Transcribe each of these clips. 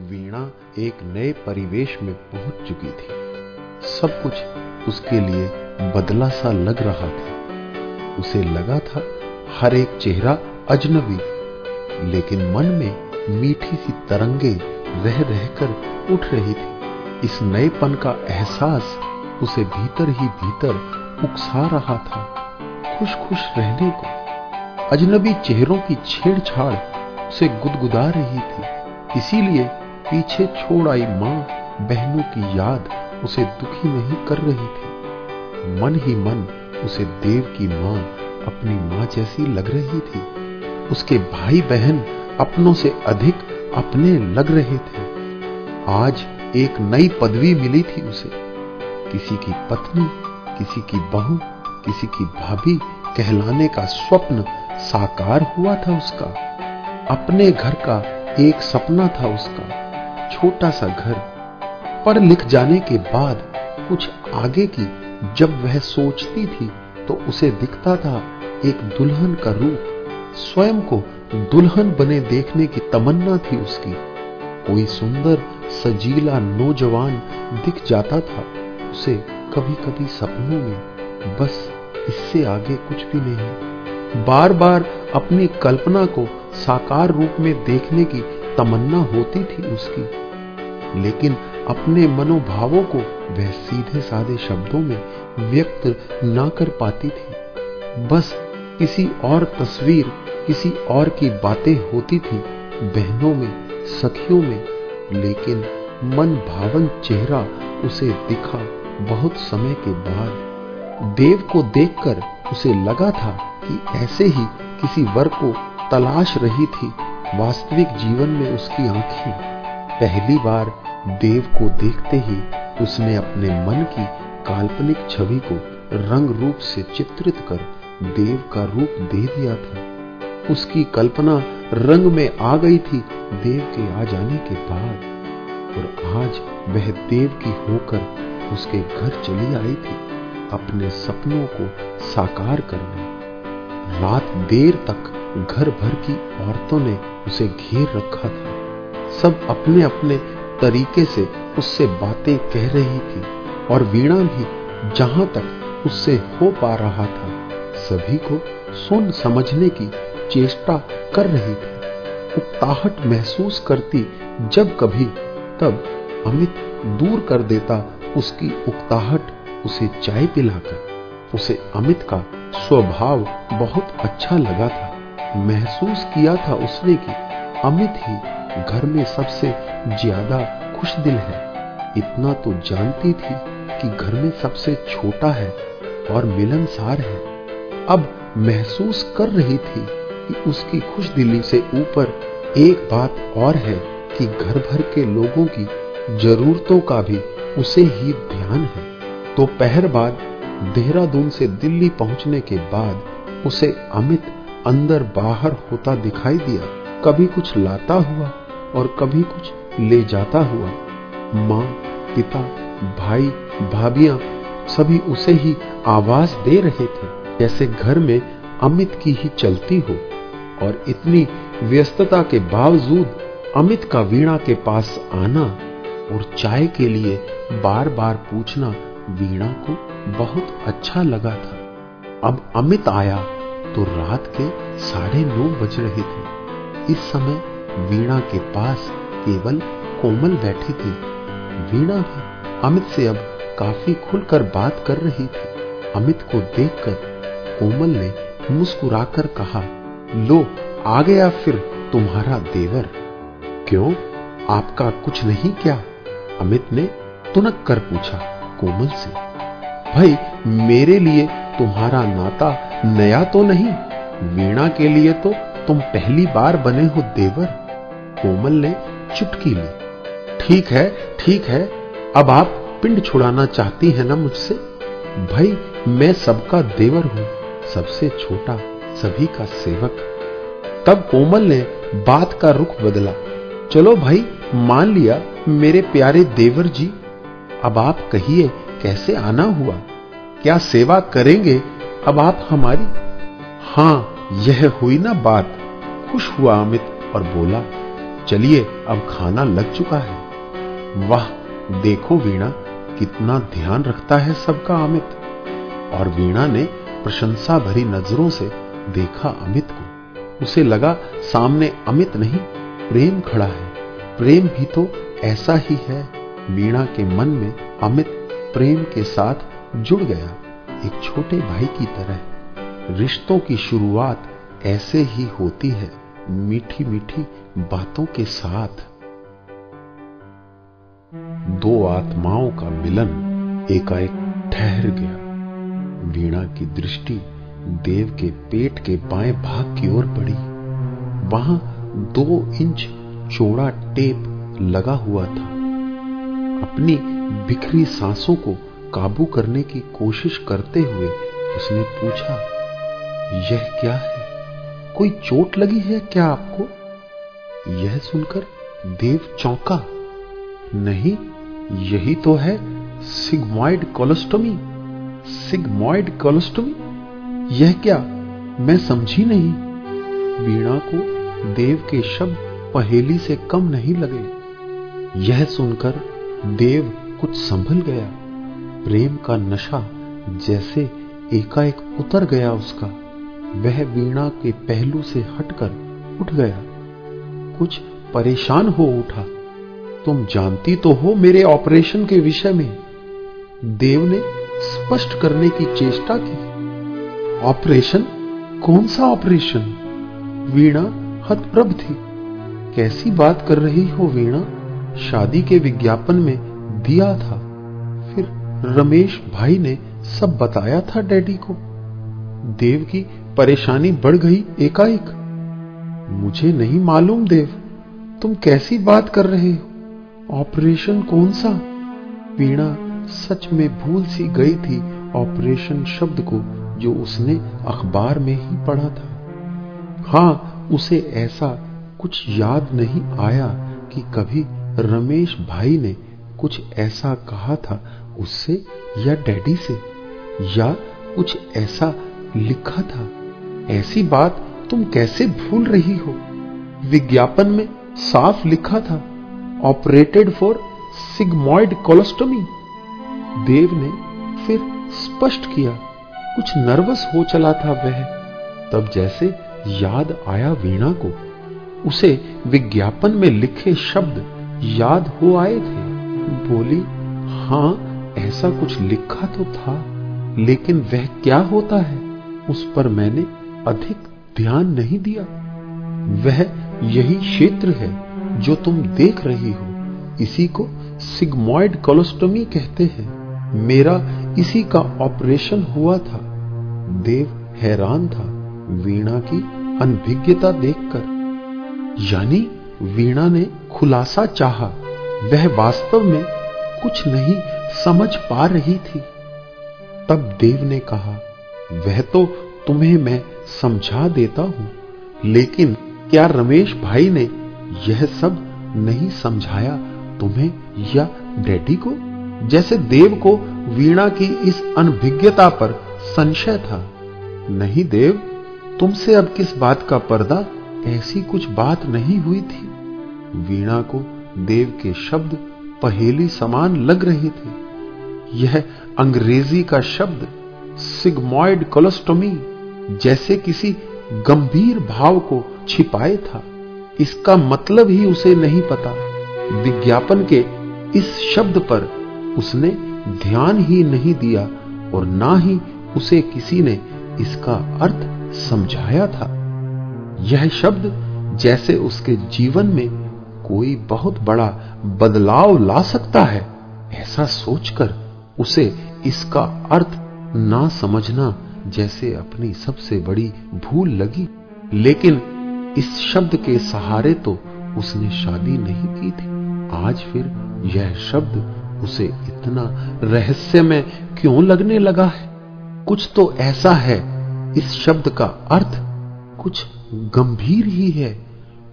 वीणा एक नए परिवेश में पहुँच चुकी थी। सब कुछ उसके लिए बदला सा लग रहा था। उसे लगा था हर एक चेहरा अजनबी, लेकिन मन में मीठी सी तरंगे रह रहकर उठ रही थी। इस नएपन का एहसास उसे भीतर ही भीतर उकसा रहा था खुश खुश रहने को। अजनबी चेहरों की छेड़छाड़ उसे गुदगुदा रही थी। इसीलिए पीछे छोड़ आई माँ बहनों की याद उसे दुखी नहीं कर रही थी। मन ही मन उसे देव की माँ अपनी माँ जैसी लग रही थी। उसके भाई बहन अपनों से अधिक अपने लग रहे थे। आज एक नई पदवी मिली थी उसे। किसी की पत्नी, किसी की बहू, किसी की भाभी कहलाने का स्वप्न साकार हुआ था उसका। अपने घर का एक सपना था उसका। छोटा सा घर पढ़ लिख जाने के बाद कुछ आगे की जब वह सोचती थी तो उसे दिखता था एक दुल्हन का रूप। स्वयं को दुल्हन बने देखने की तमन्ना थी उसकी। कोई सुंदर, सजीला नौजवान दिख जाता था उसे कभी कभी सपनों में। बस इससे आगे कुछ भी नहीं। बार बार अपनी कल्पना को साकार रूप में देखने की तमन्ना होती थी उसकी। लेकिन अपने मनोभावों को वह सीधे साधे शब्दों में व्यक्त ना कर पाती थी। बस किसी और तस्वीर, किसी और की बातें होती थी बहनों में, सखियों में, लेकिन मन भावन चेहरा उसे दिखा बहुत समय के बाद। देव को देखकर उसे लगा था कि ऐसे ही किसी वर को तलाश रही थी। वास्तविक जीवन में उसकी आँखें। पहली बार देव को देखते ही उसने अपने मन की काल्पनिक छवि को रंग रूप से चित्रित कर देव का रूप दे दिया था। उसकी कल्पना रंग में आ गई थी देव के आ जाने के बाद। और आज वह देव की होकर उसके घर चली आई थी, अपने सपनों को साकार करने। रात देर तक घर भर की औरतों ने उसे घेर रखा था। सब अपने अपने तरीके से उससे बातें कह रही थी और वीणा भी जहाँ तक उससे हो पा रहा था, सभी को सुन समझने की चेष्टा कर रही थी। उकताहट महसूस करती जब कभी, तब अमित दूर कर देता उसकी उकताहट, उसे चाय पिलाकर। उसे अमित का स्वभाव बहुत अच्छा लगा था। महसूस किया था उसने कि अमित ही घर में सबसे ज़्यादा खुश दिल है। इतना तो जानती थी कि घर में सबसे छोटा है और मिलनसार है। अब महसूस कर रही थी कि उसकी खुश दिली से ऊपर एक बात और है कि घर भर के लोगों की जरूरतों का भी उसे ही ध्यान है। तो पहर बाद देहरादून से दिल्ली पहुँचने के बाद उसे अमित अंदर बाहर होता दिखाई दिया। कभी कुछ लाता हुआ और कभी कुछ ले जाता हुआ। माँ, पिता, भाई, भाभियाँ सभी उसे ही आवाज़ दे रहे थे, जैसे घर में अमित की ही चलती हो। और इतनी व्यस्तता के बावजूद अमित का वीणा के पास आना और चाय के लिए बार बार पूछना वीणा को बहुत अच्छा लगा था। अब अमित आया तो रात के साढ़े नौ बज रहे थे। इस समय वीणा के पास केवल कोमल बैठी थी। वीणा भी अमित से अब काफ़ी खुलकर बात कर रही थी। अमित को देखकर कोमल ने मुस्कुराकर कहा, लो, आ गया फिर तुम्हारा देवर। क्यों? आपका कुछ नहीं क्या? अमित ने तुनक कर पूछा कोमल से। भाई, मेरे लिए तुम्हारा नाता नया तो नहीं, वीणा के लिए तो तुम पहली बार बने हो देवर। कोमल ने चुटकी ली। ठीक है ठीक है, अब आप पिंड छुड़ाना चाहती है ना मुझसे? भाई, मैं सबका देवर हूँ, सबसे छोटा, सभी का सेवक। तब कोमल ने बात का रुख बदला। चलो भाई, मान लिया मेरे प्यारे देवर जी, अब आप कहिए कैसे आना हुआ? क्या सेवा करेंगे? अब आप हमारी, हाँ, यह हुई ना बात। खुश हुआ अमित और बोला, चलिए, अब खाना लग चुका है। वाह, देखो वीणा, कितना ध्यान रखता है सबका अमित। और वीणा ने प्रशंसा भरी नज़रों से देखा अमित को। उसे लगा, सामने अमित नहीं, प्रेम खड़ा है। प्रेम भी तो ऐसा ही है। वीणा के मन में अमित प्रेम के साथ जुड़ गया एक छोटे भाई की तरह। रिश्तों की शुरुआत ऐसे ही होती है मीठी मीठी बातों के साथ। दो आत्माओं का मिलन एकाएक ठहर गया। वीणा की दृष्टि देव के पेट के बाएँ भाग की ओर पड़ी वहाँ दो इंच चौड़ा टेप लगा हुआ था। अपनी बिखरी सांसों को काबू करने की कोशिश करते हुए उसने पूछा, यह क्या है? कोई चोट लगी है क्या आपको? यह सुनकर देव चौंका, नहीं, यही तो है सिग्मॉइड कोलोस्टोमी। Sigmoid colostomy? यह क्या? मैं समझी नहीं। वीणा को देव के शब्द पहेली से कम नहीं लगे। यह सुनकर देव कुछ संभल गया। प्रेम का नशा जैसे एकाएक उतर गया उसका। वह वीणा के पहलू से हटकर उठ गया। कुछ परेशान हो उठा। तुम जानती तो हो मेरे ऑपरेशन के विषय में। देव ने स्पष्ट करने की चेष्टा की। ऑपरेशन? कौन सा ऑपरेशन? वीणा हतप्रभ थी। कैसी बात कर रही हो वीणा? शादी के विज्ञापन में दिया था। फिर रमेश भाई ने सब बताया था डैडी को। देव की परेशानी बढ़ गई एकाएक। मुझे नहीं मालूम देव, तुम कैसी बात कर रहे हो? ऑपरेशन कौन सा? वीणा सच में भूल सी गई थी ऑपरेशन शब्द को, जो उसने अखबार में ही पढ़ा था। हाँ, उसे ऐसा कुछ याद नहीं आया कि कभी रमेश भाई ने कुछ ऐसा कहा था उससे या डैडी से? या कुछ ऐसा लिखा था? ऐसी बात तुम कैसे भूल रही हो? विज्ञापन में साफ़ लिखा था, operated for sigmoid colostomy. Dev ने फिर स्पष्ट किया, कुछ नर्वस हो चला था वह। तब जैसे याद आया वीणा को, उसे विज्ञापन में लिखे शब्द याद हो आए थे। बोली, हाँ, ऐसा कुछ लिखा तो था, लेकिन वह क्या होता है, उस पर मैंने अधिक ध्यान नहीं दिया। वह यही क्षेत्र है जो तुम देख रही हो, इसी को सिग्मॉइड कोलोस्टोमी कहते हैं। मेरा इसी का ऑपरेशन हुआ था। देव हैरान था वीणा की अनभिज्ञता देखकर। यानी वीणा ने खुलासा चाहा वह वास्तव में कुछ नहीं समझ पा रही थी। तब देव ने कहा, वह तो तुम्हें मैं समझा देता हूँ, लेकिन क्या रमेश भाई ने यह सब नहीं समझाया तुम्हें या डैडी को? जैसे देव को वीणा की इस अनभिज्ञता पर संशय था। नहीं देव, तुमसे अब किस बात का पर्दा? ऐसी कुछ बात नहीं हुई थी। वीणा को देव के शब्द पहेली समान लग रहे थे। यह अंग्रेज़ी का शब्द सिग्मॉइड कोलोस्टोमी जैसे किसी गंभीर भाव को छिपाए था। इसका मतलब ही उसे नहीं पता। विज्ञापन के इस शब्द पर उसने ध्यान ही नहीं दिया और ना ही उसे किसी ने इसका अर्थ समझाया था। यह शब्द जैसे उसके जीवन में कोई बहुत बड़ा बदलाव ला सकता है। ऐसा सोचकर उसे इसका अर्थ ना समझना जैसे अपनी सबसे बड़ी भूल लगी। लेकिन इस शब्द के सहारे तो उसने शादी नहीं की थी। आज फिर यह शब्द उसे इतना रहस्य में क्यों लगने लगा है? कुछ तो ऐसा है, इस शब्द का अर्थ कुछ गंभीर ही है।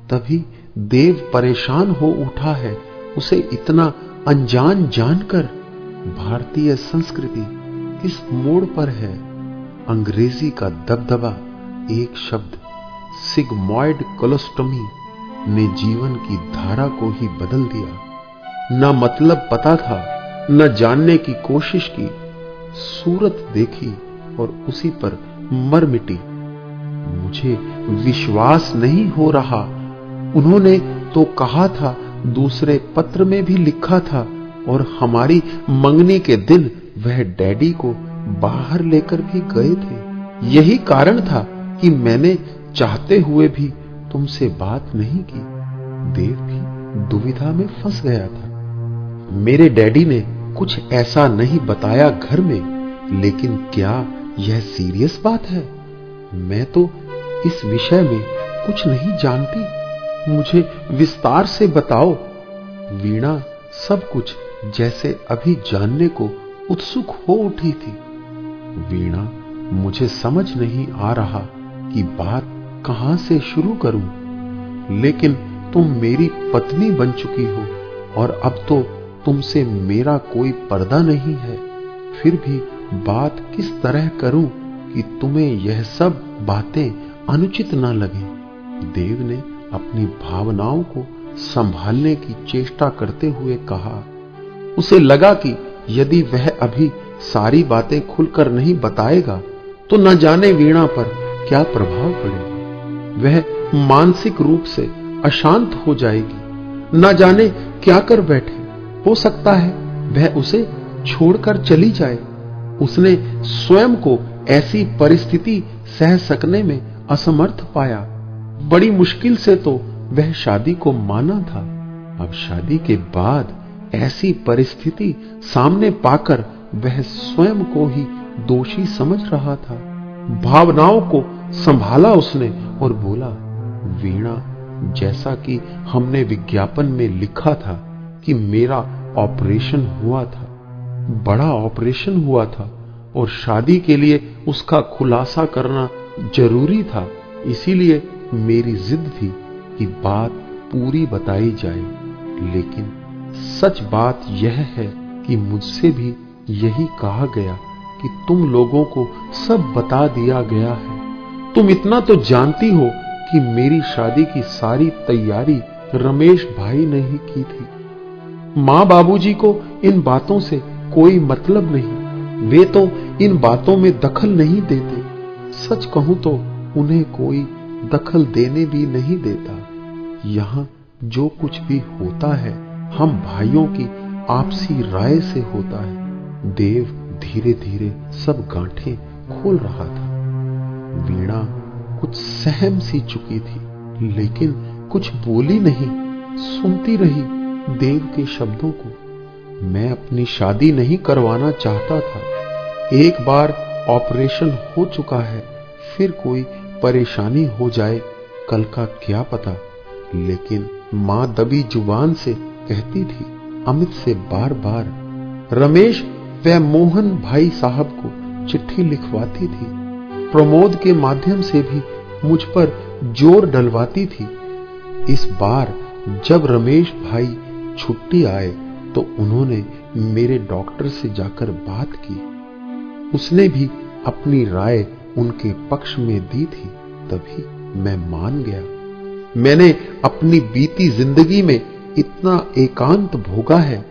तभी देव परेशान हो उठा है, उसे इतना अनजान जानकर भारतीय संस्कृति किस मोड़ पर है? अंग्रेज़ी का दबदबा, एक शब्द, सिग्मॉइड कोलोस्टोमी ने जीवन की धारा को ही बदल दिया। न मतलब पता था, न जानने की कोशिश की। सूरत देखी और उसी पर मर मिटी। मुझे विश्वास नहीं हो रहा उन्होंने तो कहा था, दूसरे पत्र में भी लिखा था, और हमारी मंगनी के दिन वह डैडी को बाहर लेकर भी गए थे। यही कारण था कि मैंने चाहते हुए भी तुमसे बात नहीं की। देव भी दुविधा में फंस गया था। मेरे डैडी ने कुछ ऐसा नहीं बताया घर में, लेकिन क्या यह सीरियस बात है? मैं तो इस विषय में कुछ नहीं जानती। मुझे विस्तार से बताओ। वीणा सब कुछ जैसे अभी जानने को उत्सुक हो उठी थी। वीणा, मुझे समझ नहीं आ रहा कि बात कहाँ से शुरू करूँ। लेकिन तुम मेरी पत्नी बन चुकी हो और अब तो तुमसे मेरा कोई पर्दा नहीं है। फिर भी बात किस तरह करूँ कि तुम्हें यह सब बातें अनुचित ना लगे? देव ने अपनी भावनाओं को संभालने की चेष्टा करते हुए कहा, उसे लगा कि यदि वह अभी सारी बातें खुलकर नहीं बताएगा तो न जाने वीणा पर क्या प्रभाव पड़ेगा वह मानसिक रूप से अशांत हो जाएगी। न जाने क्या कर बैठे। हो सकता है वह उसे छोड़कर चली जाए। उसने स्वयं को ऐसी परिस्थिति सह सकने में असमर्थ पाया। बड़ी मुश्किल से तो वह शादी को माना था। अब शादी के बाद ऐसी परिस्थिति सामने पाकर वह स्वयं को ही दोषी समझ रहा था। भावनाओं को संभाला उसने और बोला, वीणा, जैसा कि हमने विज्ञापन में लिखा था कि मेरा ऑपरेशन हुआ था, बड़ा ऑपरेशन हुआ था और शादी के लिए उसका खुलासा करना ज़रूरी था, इसीलिए मेरी जिद थी कि बात पूरी बताई जाए, लेकिन सच बात यह है कि मुझसे भी यही कहा गया कि तुम लोगों को सब बता दिया गया है। तुम इतना तो जानती हो कि मेरी शादी की सारी तैयारी रमेश भाई ने ही की थी। माँ बाबूजी को इन बातों से कोई मतलब नहीं। वे तो इन बातों में दखल नहीं देते। सच कहूँ तो उन्हें कोई दखल देने भी नहीं देता। यहाँ जो कुछ भी होता है, हम भाइयों की आपसी राय से होता है। देव धीरे धीरे सब गांठें खोल रहा था। वीणा कुछ सहम सी चुकी थी, लेकिन कुछ बोली नहीं, सुनती रही देव के शब्दों को। मैं अपनी शादी नहीं करवाना चाहता था। एक बार ऑपरेशन हो चुका है, फिर कोई परेशानी हो जाए, कल का क्या पता? लेकिन माँ दबी ज़ुबान से कहती थी, अमित से बार बार रमेश व मोहन भाई साहब को चिट्ठी लिखवाती थी। प्रमोद के माध्यम से भी मुझ पर ज़ोर डलवाती थी। इस बार जब रमेश भाई छुट्टी आए तो उन्होंने मेरे डॉक्टर से जाकर बात की। उसने भी अपनी राय उनके पक्ष में दी थी, तभी मैं मान गया। मैंने अपनी बीती ज़िंदगी में इतना एकांत भोगा है,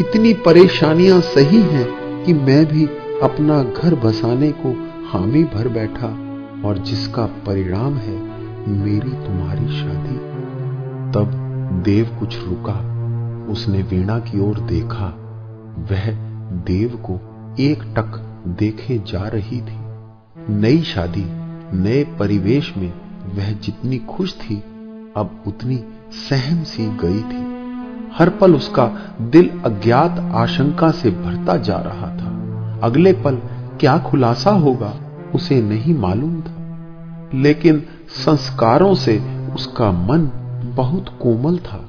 इतनी परेशानियाँ सही हैं कि मैं भी अपना घर बसाने को हामी भर बैठा और जिसका परिणाम है मेरी तुम्हारी शादी। तब देव कुछ रुका, उसने वीणा की ओर देखा। वह देव को एक टक देखे जा रही थी। नई शादी, नए परिवेश में वह जितनी खुश थी, अब उतनी सहम सी गई थी। हर पल उसका दिल अज्ञात आशंका से भरता जा रहा था। अगले पल क्या खुलासा होगा, उसे नहीं मालूम था। लेकिन संस्कारों से उसका मन बहुत कोमल था।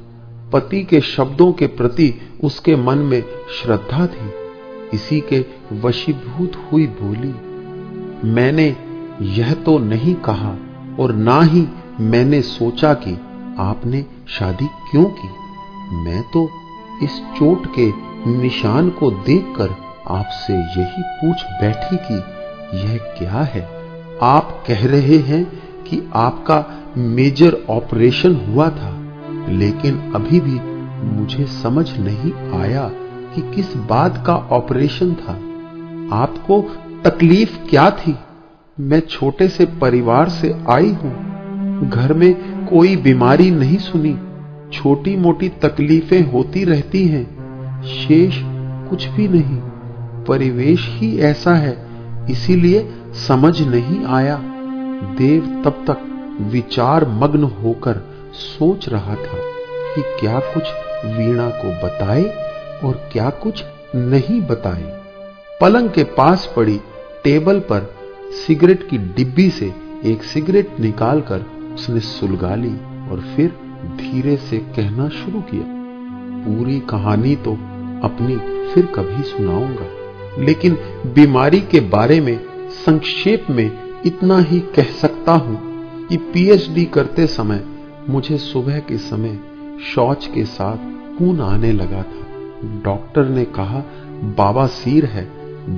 पति के शब्दों के प्रति उसके मन में श्रद्धा थी। इसी के वशीभूत हुई बोली। मैंने यह तो नहीं कहा और ना ही मैंने सोचा कि आपने शादी क्यों की। मैं तो इस चोट के निशान को देखकर आपसे यही पूछ बैठी कि यह क्या है? आप कह रहे हैं कि आपका मेजर ऑपरेशन हुआ था, लेकिन अभी भी मुझे समझ नहीं आया कि किस बात का ऑपरेशन था। आपको तकलीफ़ क्या थी? मैं छोटे से परिवार से आई हूँ। घर में कोई बीमारी नहीं सुनी। छोटी मोटी तकलीफें होती रहती हैं। शेष कुछ भी नहीं। परिवेश ही ऐसा है, इसीलिए समझ नहीं आया। देव तब तक विचार मग्न होकर सोच रहा था कि क्या कुछ वीणा को बताए और क्या कुछ नहीं बताए। पलंग के पास पड़ी टेबल पर सिगरेट की डिब्बी से एक सिगरेट निकालकर उसने सुलगा ली और फिर धीरे से कहना शुरू किया। पूरी कहानी तो अपनी फिर कभी सुनाऊँगा। लेकिन बीमारी के बारे में संक्षेप में इतना ही कह सकता हूँ कि पीएचडी करते समय मुझे सुबह के समय शौच के साथ खून आने लगा था। डॉक्टर ने कहा, बाबा सीर है,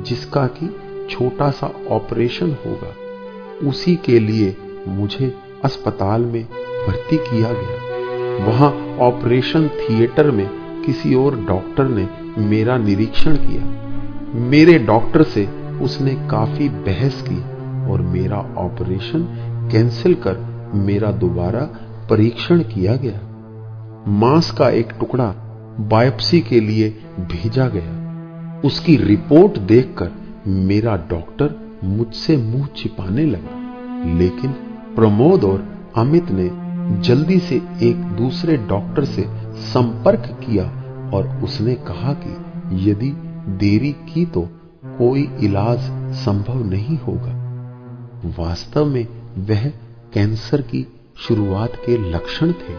जिसका कि छोटा सा ऑपरेशन होगा। उसी के लिए मुझे अस्पताल में भर्ती किया गया। वहाँ ऑपरेशन थिएटर में किसी और डॉक्टर ने मेरा निरीक्षण किया। मेरे डॉक्टर से उसने काफ़ी बहस की और मेरा ऑपरेशन कैंसिल कर मेरा दोबारा परीक्षण किया गया। मांस का एक टुकड़ा बायोप्सी के लिए भेजा गया। उसकी रिपोर्ट देखकर मेरा डॉक्टर मुझसे मुँह छिपाने लगा, लेकिन प्रमोद और अमित ने जल्दी से एक दूसरे डॉक्टर से संपर्क किया और उसने कहा कि यदि देरी की तो कोई इलाज संभव नहीं होगा। वास्तव में वह कैंसर की शुरुआत के लक्षण थे।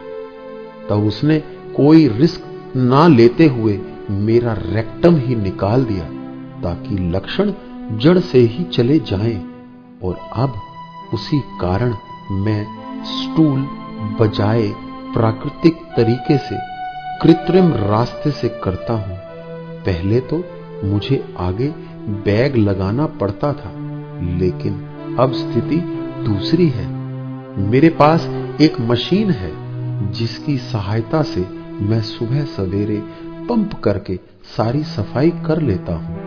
तब उसने कोई रिस्क ना लेते हुए मेरा रेक्टम ही निकाल दिया। ताकि लक्षण जड़ से ही चले जाएँ और अब उसी कारण मैं स्टूल बजाए प्राकृतिक तरीके से कृत्रिम रास्ते से करता हूँ। पहले तो मुझे आगे बैग लगाना पड़ता था, लेकिन अब स्थिति दूसरी है। मेरे पास एक मशीन है, जिसकी सहायता से मैं सुबह सवेरे पंप करके सारी सफ़ाई कर लेता हूँ।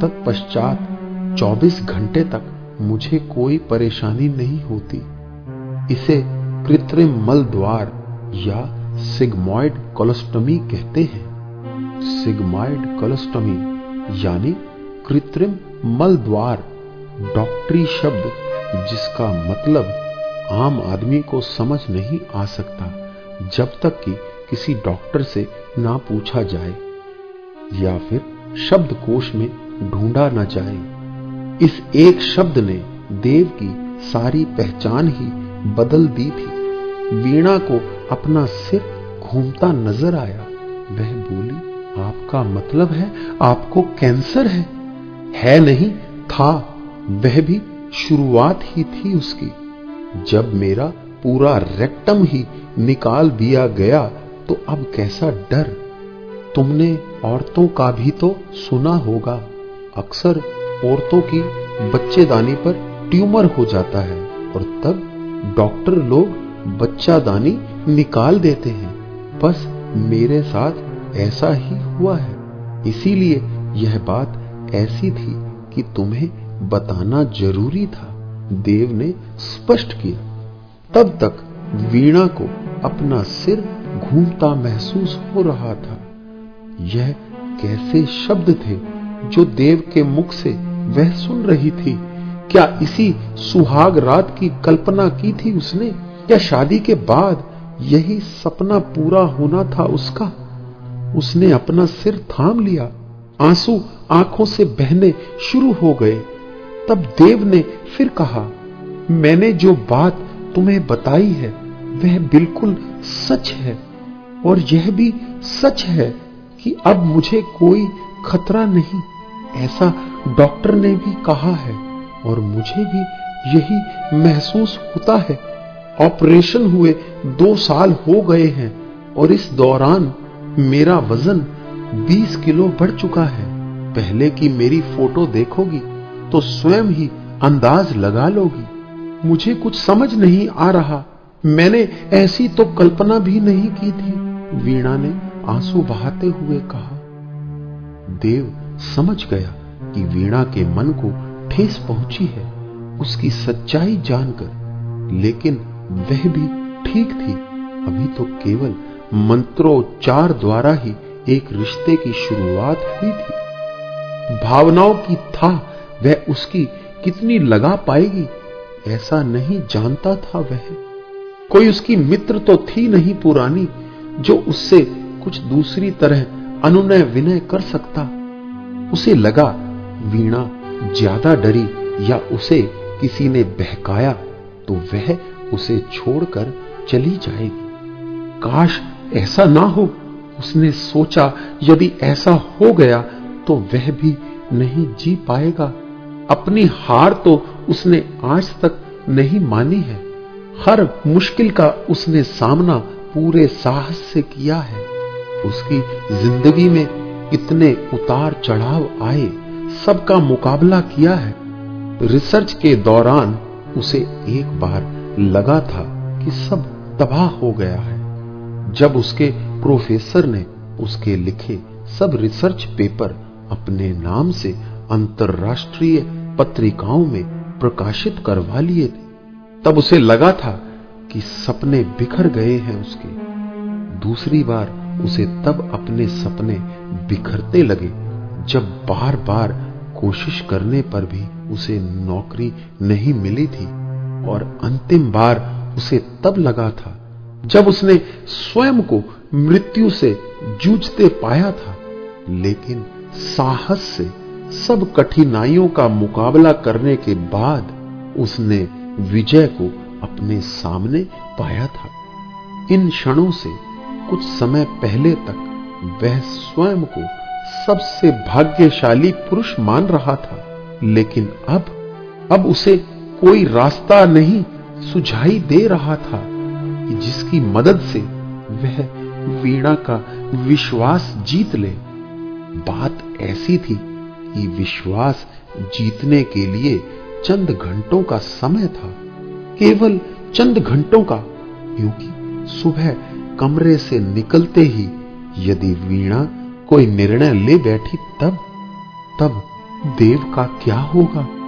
तत्पश्चात 24 घंटे तक मुझे कोई परेशानी नहीं होती। इसे कृत्रिम मल द्वार या सिग्मॉइड कोलोस्टमी कहते हैं। सिग्मॉइड कोलोस्टमी यानी कृत्रिम मल द्वार डॉक्टरी शब्द, जिसका मतलब आम आदमी को समझ नहीं आ सकता जब तक कि किसी डॉक्टर से ना पूछा जाए, या फिर शब्दकोश में ढूंढा न जाए। इस एक शब्द ने देव की सारी पहचान ही बदल दी थी। वीणा को अपना सिर घूमता नज़र आया। वह बोली, आपका मतलब है, आपको कैंसर है? है नहीं, था। वह भी शुरुआत ही थी उसकी। जब मेरा पूरा रेक्टम ही निकाल दिया गया तो अब कैसा डर। तुमने औरतों का भी तो सुना होगा। अक्सर औरतों की बच्चेदानी पर ट्यूमर हो जाता है और तब डॉक्टर लोग बच्चादानी निकाल देते हैं। बस मेरे साथ ऐसा ही हुआ है। इसीलिए यह बात ऐसी थी कि तुम्हें बताना ज़रूरी था। देव ने स्पष्ट किया। तब तक वीणा को अपना सिर घूमता महसूस हो रहा था। यह कैसे शब्द थे जो देव के मुख से वह सुन रही थी। क्या इसी सुहाग रात की कल्पना की थी उसने? या शादी के बाद यही सपना पूरा होना था उसका? उसने अपना सिर थाम लिया। आँसू आँखों से बहने शुरू हो गए। तब देव ने फिर कहा, मैंने जो बात तुम्हें बताई है, वह बिल्कुल सच है। और यह भी सच है कि अब मुझे कोई खतरा नहीं। ऐसा डॉक्टर ने भी कहा है और मुझे भी यही महसूस होता है। ऑपरेशन हुए दो साल हो गए हैं और इस दौरान मेरा वज़न 20 किलो बढ़ चुका है। पहले की मेरी फ़ोटो देखोगी तो स्वयं ही अंदाज लगा लोगी। मुझे कुछ समझ नहीं आ रहा। मैंने ऐसी तो कल्पना भी नहीं की थी। वीणा ने आँसू बहाते हुए कहा, देव समझ गया कि वीणा के मन को ठेस पहुँची है, उसकी सच्चाई जानकर। लेकिन वह भी ठीक थी। अभी तो केवल मंत्रोच्चार द्वारा ही एक रिश्ते की शुरुआत हुई थी। भावनाओं की था, वह उसकी कितनी लगा पाएगी, ऐसा नहीं जानता था वह। कोई उसकी मित्र तो थी नहीं पुरानी, जो उससे कुछ दूसरी तरह अनुनय विनय कर सकता। उसे लगा, वीणा ज़्यादा डरी या उसे किसी ने बहकाया तो वह उसे छोड़कर चली जाएगी। काश ऐसा ना हो, उसने सोचा, यदि ऐसा हो गया तो वह भी नहीं जी पाएगा। अपनी हार तो उसने आज तक नहीं मानी है। हर मुश्किल का उसने सामना पूरे साहस से किया है। उसकी ज़िंदगी में इतने उतार चढ़ाव आए, सबका मुकाबला किया है। रिसर्च के दौरान उसे एक बार लगा था कि सब तबाह हो गया है। जब उसके प्रोफेसर ने उसके लिखे सब रिसर्च पेपर अपने नाम से अंतरराष्ट्रीय पत्रिकाओं में प्रकाशित करवा लिए थे तब उसे लगा था कि सपने बिखर गए हैं उसके। दूसरी बार उसे तब अपने सपने बिखरते लगे जब बार बार कोशिश करने पर भी उसे नौकरी नहीं मिली थी और अंतिम बार उसे तब लगा था जब उसने स्वयं को मृत्यु से जूझते पाया था। लेकिन साहस से सब कठिनाइयों का मुकाबला करने के बाद उसने विजय को अपने सामने पाया था। इन क्षणों से कुछ समय पहले तक वह स्वयं को सबसे भाग्यशाली पुरुष मान रहा था। लेकिन अब अब उसे कोई रास्ता नहीं सुझाई दे रहा था जिसकी मदद से वह वीणा का विश्वास जीत ले। बात ऐसी थी कि विश्वास जीतने के लिए चंद घंटों का समय था। केवल चंद घंटों का, क्योंकि सुबह कमरे से निकलते ही यदि वीणा कोई निर्णय ले बैठी तब तब देव का क्या होगा?